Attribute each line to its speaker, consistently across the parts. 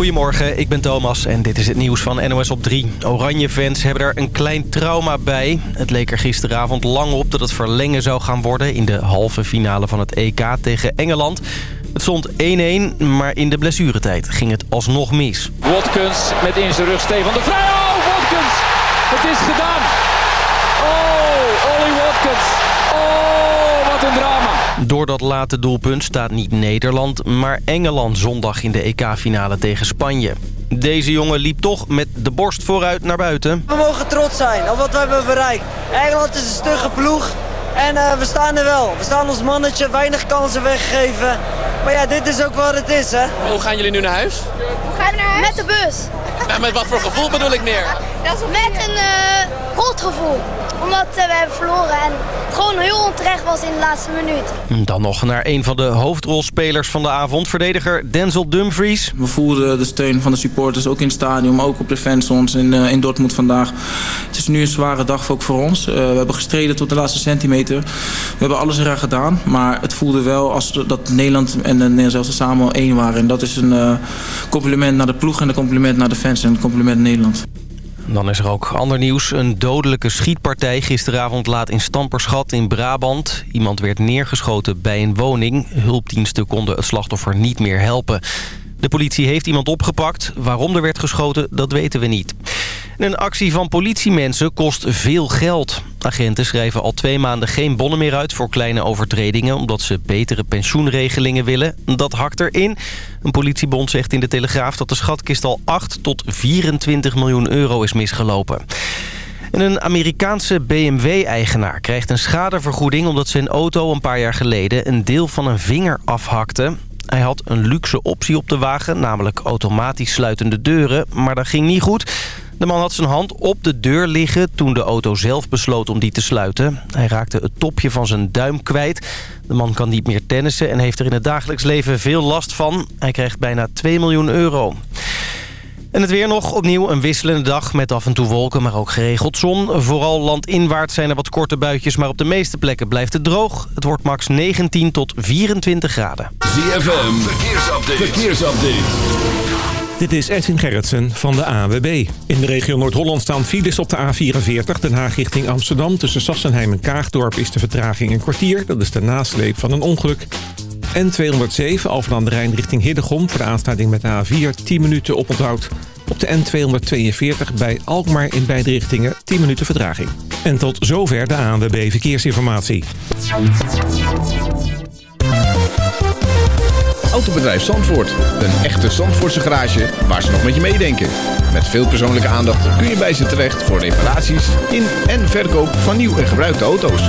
Speaker 1: Goedemorgen, ik ben Thomas en dit is het nieuws van NOS op 3. Oranje-fans hebben er een klein trauma bij. Het leek er gisteravond lang op dat het verlengen zou gaan worden... in de halve finale van het EK tegen Engeland. Het stond 1-1, maar in de blessuretijd ging het alsnog mis.
Speaker 2: Watkins met in zijn rug Stefan de Vrij. Oh, Watkins! Het is gedaan! Oh, Ollie Watkins! Oh, wat een drama!
Speaker 1: Door dat late doelpunt staat niet Nederland, maar Engeland zondag in de EK-finale tegen Spanje. Deze jongen liep toch met de borst vooruit naar buiten.
Speaker 3: We mogen trots zijn op wat we hebben bereikt. Engeland is een stugge ploeg en uh, we staan er wel. We staan ons mannetje, weinig kansen weggegeven. Maar ja, dit is ook wat het is, hè.
Speaker 4: Hoe gaan jullie nu naar huis?
Speaker 5: Hoe gaan we naar huis? Met de bus.
Speaker 4: Nou, met wat voor gevoel bedoel ik meer?
Speaker 5: Met een uh, rot gevoel omdat uh, we hebben verloren en het gewoon heel onterecht was in de laatste minuut.
Speaker 1: Dan nog naar een van de hoofdrolspelers van de avond. Verdediger Denzel Dumfries.
Speaker 6: We voelden de steun van de supporters ook in het stadion, ook op de fansons in, uh, in Dortmund vandaag. Het is nu een zware dag ook voor ons. Uh, we hebben gestreden tot de laatste centimeter. We hebben alles eraan gedaan, maar het voelde wel als dat Nederland en Nederland zelfs samen één waren. En dat is een compliment naar de ploeg en een compliment naar de fans en een compliment naar Nederland.
Speaker 1: Dan is er ook ander nieuws. Een dodelijke schietpartij gisteravond laat in Stamperschat in Brabant. Iemand werd neergeschoten bij een woning. Hulpdiensten konden het slachtoffer niet meer helpen. De politie heeft iemand opgepakt. Waarom er werd geschoten, dat weten we niet. Een actie van politiemensen kost veel geld. Agenten schrijven al twee maanden geen bonnen meer uit voor kleine overtredingen... omdat ze betere pensioenregelingen willen. Dat hakt erin. Een politiebond zegt in de Telegraaf dat de schatkist al 8 tot 24 miljoen euro is misgelopen. En een Amerikaanse BMW-eigenaar krijgt een schadevergoeding... omdat zijn auto een paar jaar geleden een deel van een vinger afhakte. Hij had een luxe optie op de wagen, namelijk automatisch sluitende deuren. Maar dat ging niet goed. De man had zijn hand op de deur liggen toen de auto zelf besloot om die te sluiten. Hij raakte het topje van zijn duim kwijt. De man kan niet meer tennissen en heeft er in het dagelijks leven veel last van. Hij krijgt bijna 2 miljoen euro. En het weer nog opnieuw een wisselende dag met af en toe wolken, maar ook geregeld zon. Vooral landinwaarts zijn er wat korte buitjes, maar op de meeste plekken blijft het droog. Het wordt max 19 tot 24 graden.
Speaker 7: ZFM, verkeersupdate. verkeersupdate.
Speaker 8: Dit is Edwin Gerritsen van de AWB. In de regio Noord-Holland staan files op de A44 Den Haag richting Amsterdam. Tussen Sassenheim en Kaagdorp is de vertraging een kwartier. Dat is de nasleep van een ongeluk. N207 Alphen aan de Rijn richting Hiddegom... voor de aansluiting met de A4 10 minuten oponthoud. Op de N242 bij Alkmaar in beide richtingen 10 minuten vertraging. En tot zover de ANWB Verkeersinformatie.
Speaker 9: Autobedrijf Zandvoort. Een echte Zandvoortse garage waar ze nog met je meedenken. Met veel persoonlijke aandacht kun je bij ze terecht voor reparaties in en verkoop van nieuw en gebruikte auto's.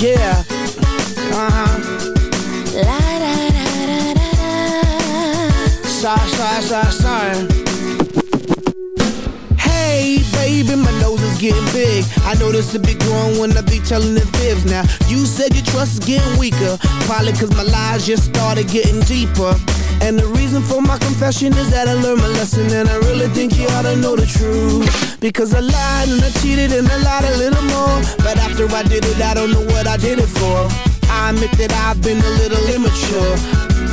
Speaker 10: Yeah. Uh-huh. La da da da da da. Sorry, sorry, sorry, sorry. Hey, baby, my nose is getting big. I notice a big growing when I be telling the fibs. Now, you said your trust is getting weaker. Probably cause my lies just started getting deeper. And the reason for my confession is that I learned my lesson And I really think you ought to know the truth. Because I lied and I cheated and I lied a little more. But after I did it, I don't know what I did it for. I admit that I've been a little immature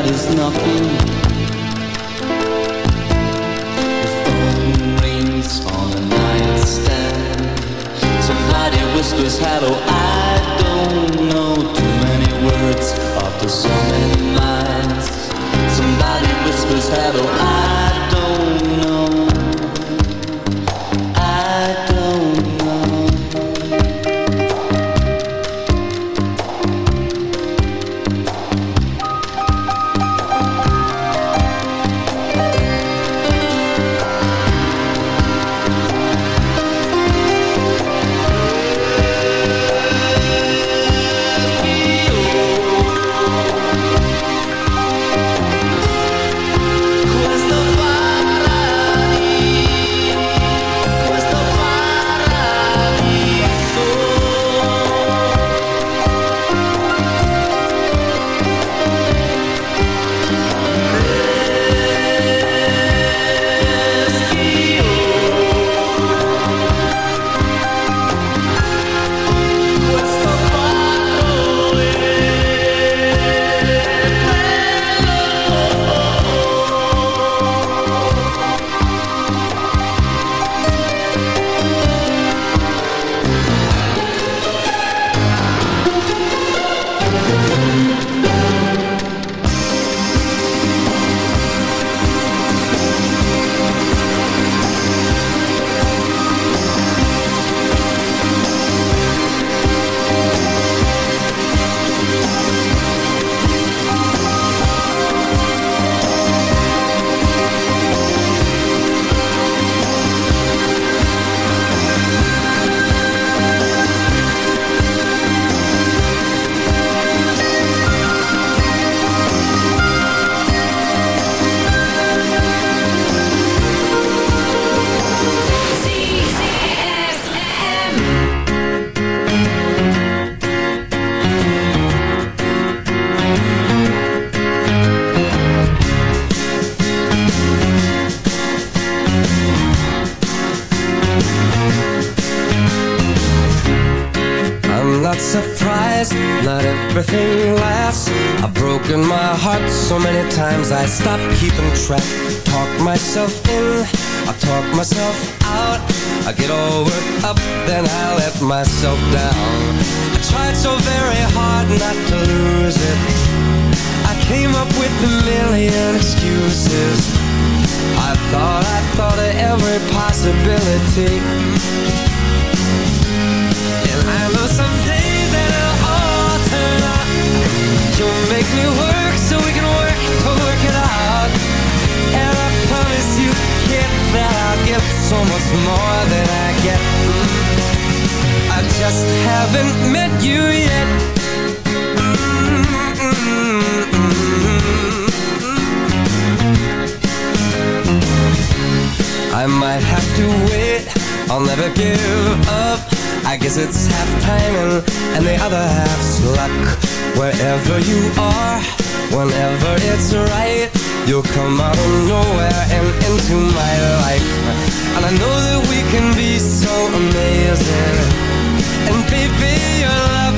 Speaker 10: and
Speaker 11: nobody's knocking. phone rings on the nightstand. Somebody whispers hello. I don't know too many words after so many lines. Somebody whispers hello. I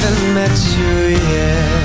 Speaker 12: haven't met you yet.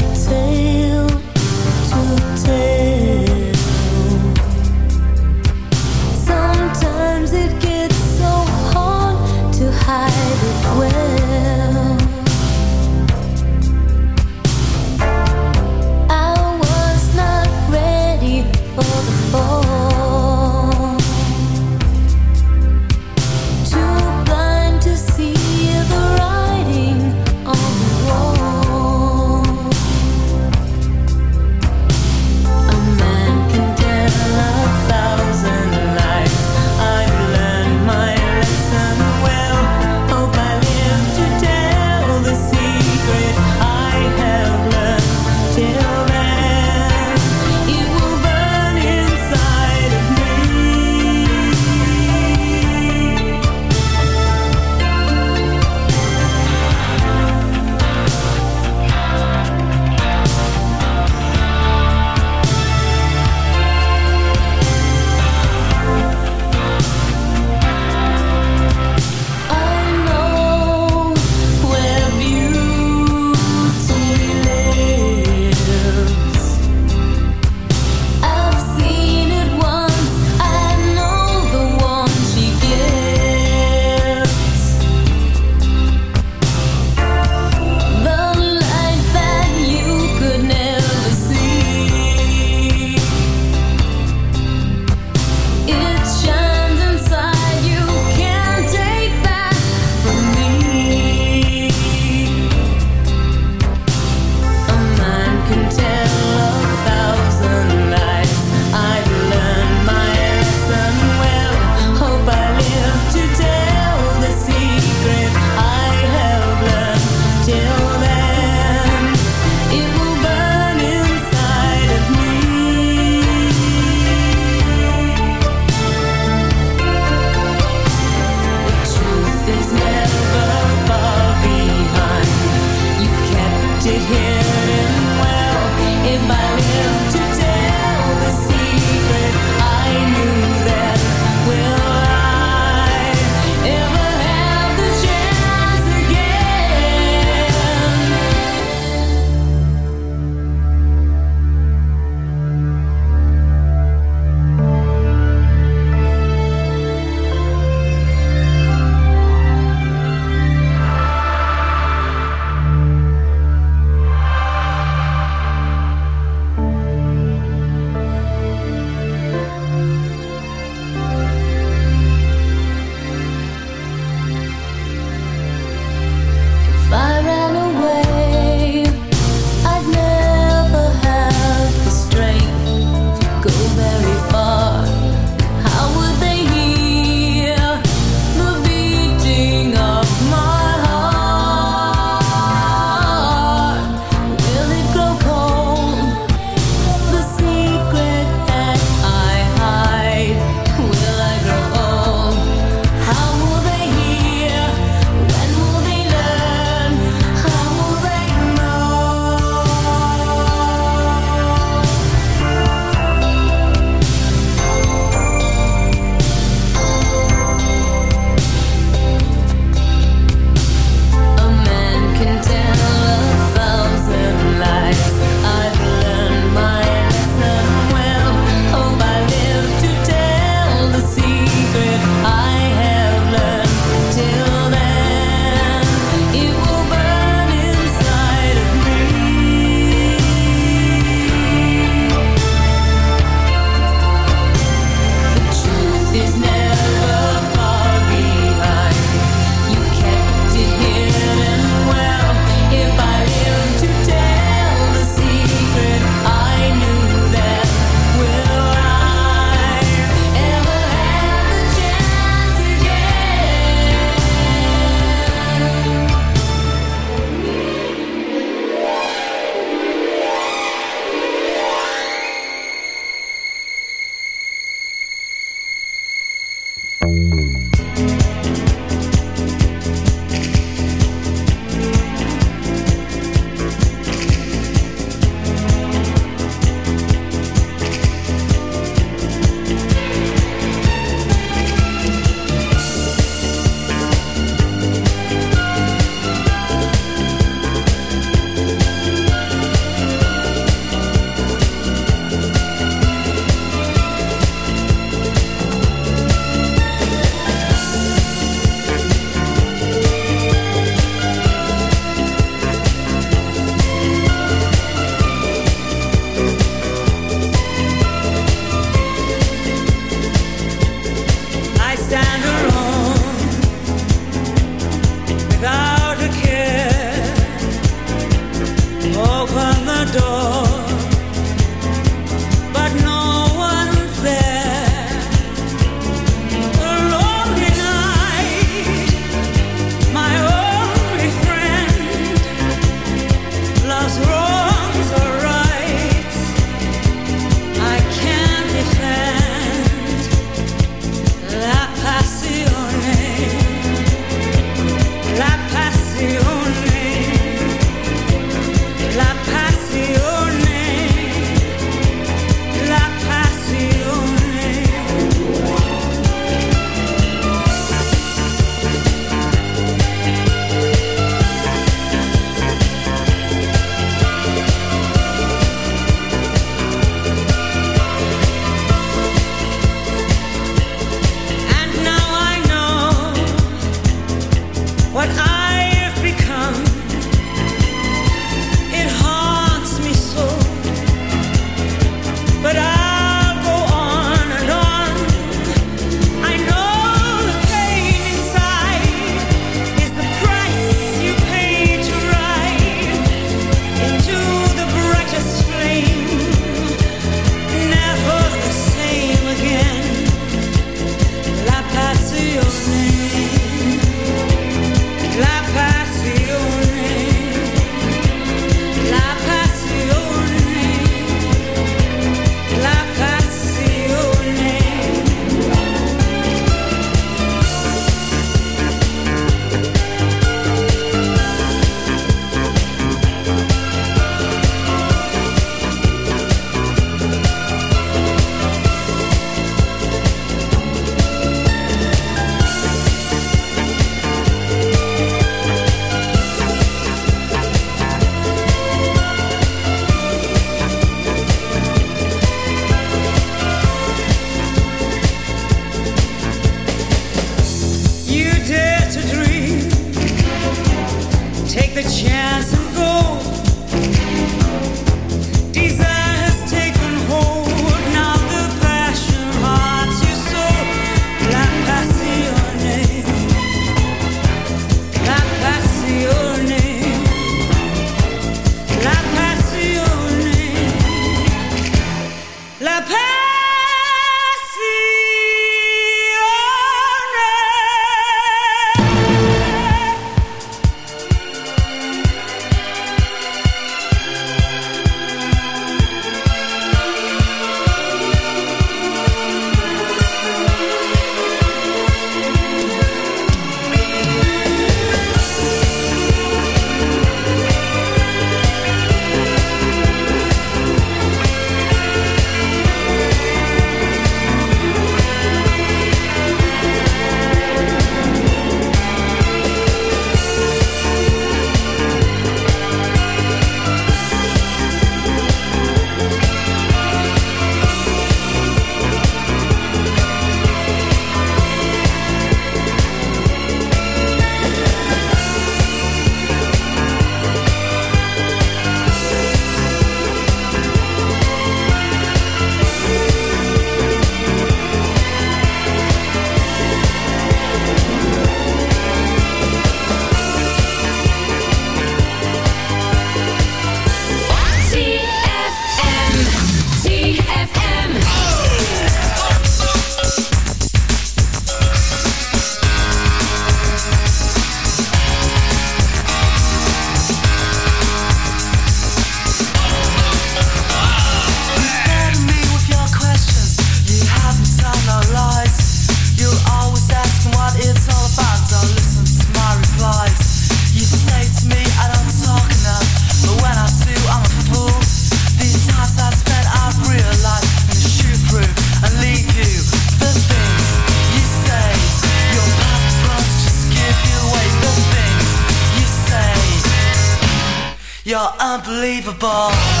Speaker 13: Unbelievable.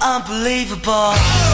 Speaker 13: Unbelievable.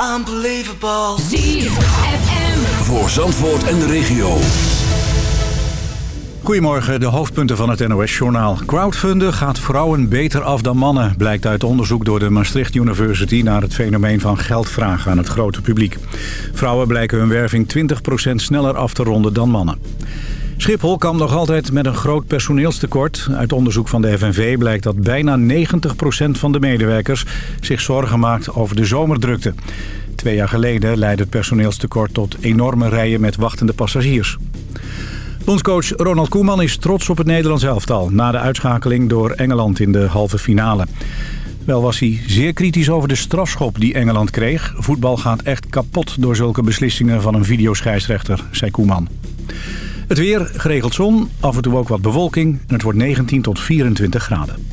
Speaker 13: Unbelievable.
Speaker 7: Voor Zandvoort en de regio.
Speaker 14: Goedemorgen, de hoofdpunten van het NOS-journaal. Crowdfunden gaat vrouwen beter af dan mannen... blijkt uit onderzoek door de Maastricht University... naar het fenomeen van geldvragen aan het grote publiek. Vrouwen blijken hun werving 20% sneller af te ronden dan mannen. Schiphol kampt nog altijd met een groot personeelstekort. Uit onderzoek van de FNV blijkt dat bijna 90% van de medewerkers... zich zorgen maakt over de zomerdrukte. Twee jaar geleden leidde het personeelstekort tot enorme rijen met wachtende passagiers. Bondscoach Ronald Koeman is trots op het Nederlands elftal... na de uitschakeling door Engeland in de halve finale. Wel was hij zeer kritisch over de strafschop die Engeland kreeg. Voetbal gaat echt kapot door zulke beslissingen van een videoscheidsrechter, zei Koeman. Het weer, geregeld zon, af en toe ook wat bewolking. En het wordt 19 tot 24 graden.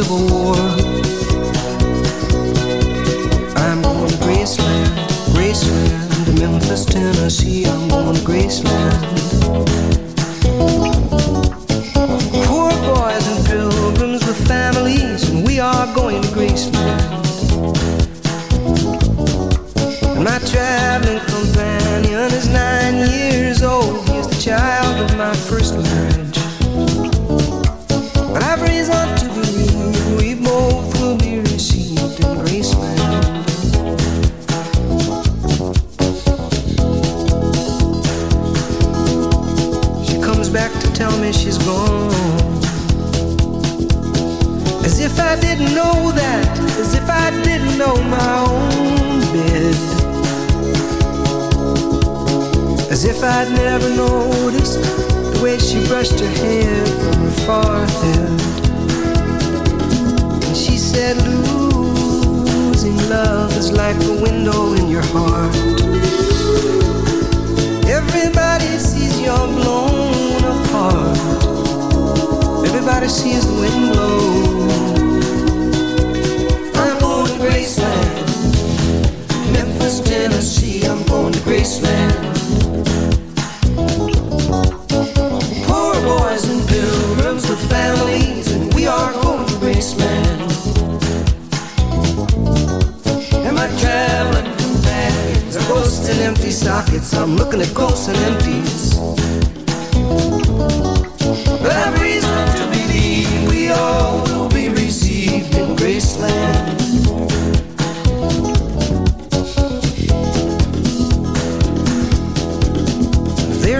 Speaker 15: Civil War. I'm going to Graceland, Graceland, to Memphis, Tennessee. I'm going to Graceland.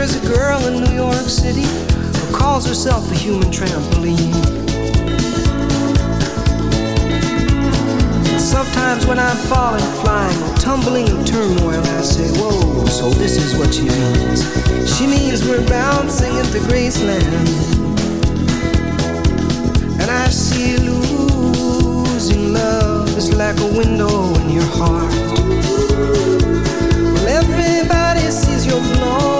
Speaker 15: There is a girl in New York City who calls herself a human trampoline. Sometimes when I'm falling, flying, or tumbling in turmoil, I say, Whoa, so this is what she means. She means we're bouncing into Graceland. And I see losing love is like a window in your heart. Well, everybody sees blown apart.